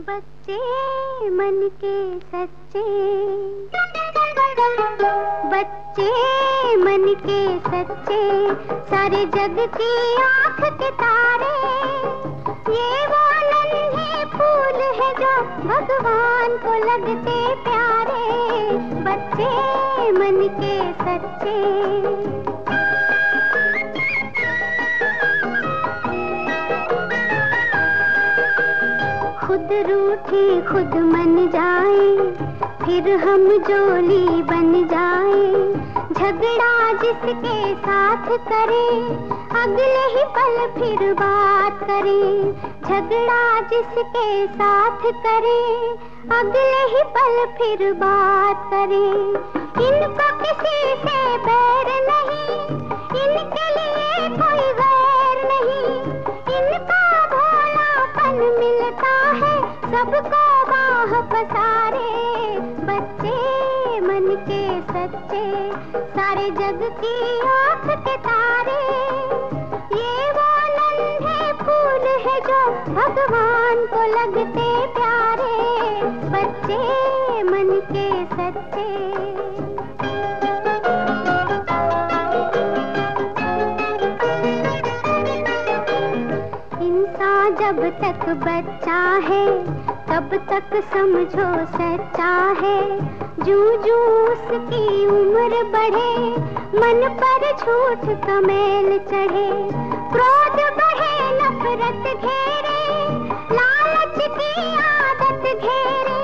बच्चे, मन के सच्चे। बच्चे, मन के सच्चे। सारे जग की आँख के तारे। ये वो नन्हे फूल है जो भगवान को लगते प्यारे। बच्चे, मन के सच्चे। खुद रूठे, खुद मन जाए, फिर हम जोली बन जाए। झगड़ा जिसके साथ करे, अगले ही पल फिर बात करे। झगड़ा जिसके साथ करे, अगले ही पल फिर बात करे। इनको किसी से बैर नहीं, इनके लिए कोई सबको बाह पसारे, बच्चे मन के सच्चे, सारे जग की आँख के तारे। ये वो नन्हे फूल है जो भगवान को लगते प्यारे, बच्चे मन के सच्चे। इंसान जब तक बच्चा है तब तक समझो सच्चा है। जू जू उसकी उम्र बढ़े, मन पर झूठ कमेल चढ़े। क्रोध बढ़े नफरत घेरे, लालच की आदत घेरे।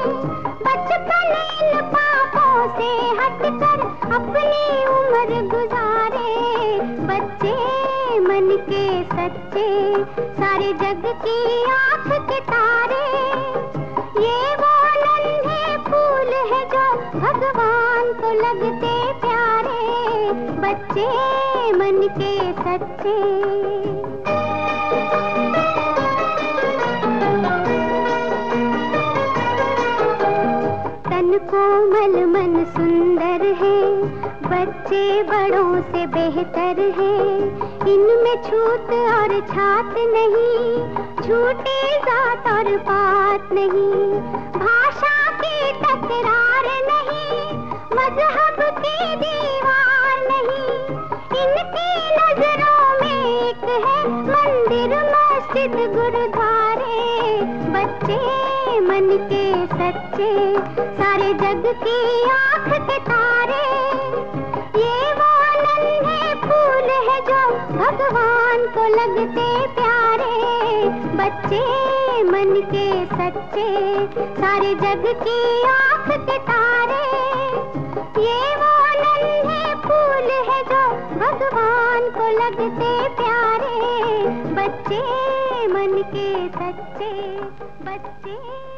बचपन इन पापों से हटकर अपनी उम्र गुजारे। बच्चे मन के सच्चे, सारे जग की आँख के तारे। जो भगवान को लगते प्यारे, बच्चे मन के सच्चे। तन कोमल मन सुंदर है, बच्चे बड़ों से बेहतर है। इनमें छूत और छात नहीं, छूटे जात और पात नहीं। भाषा तकरार नहीं, मज़हब की दीवार नहीं। इनकी नज़रों में एक है मंदिर, मस्जिद, गुरुद्वारे। बच्चे मन के सच्चे, सारे जग की आँख के तारे। ये वो नन्हे फूल है जो भगवान को लगते प्यारे। बच्चे मन के सच्चे, सारे जग की आँख के तारे। ये वो नन्हे फूल है जो भगवान को लगते प्यारे। बच्चे, मन के सच्चे, बच्चे।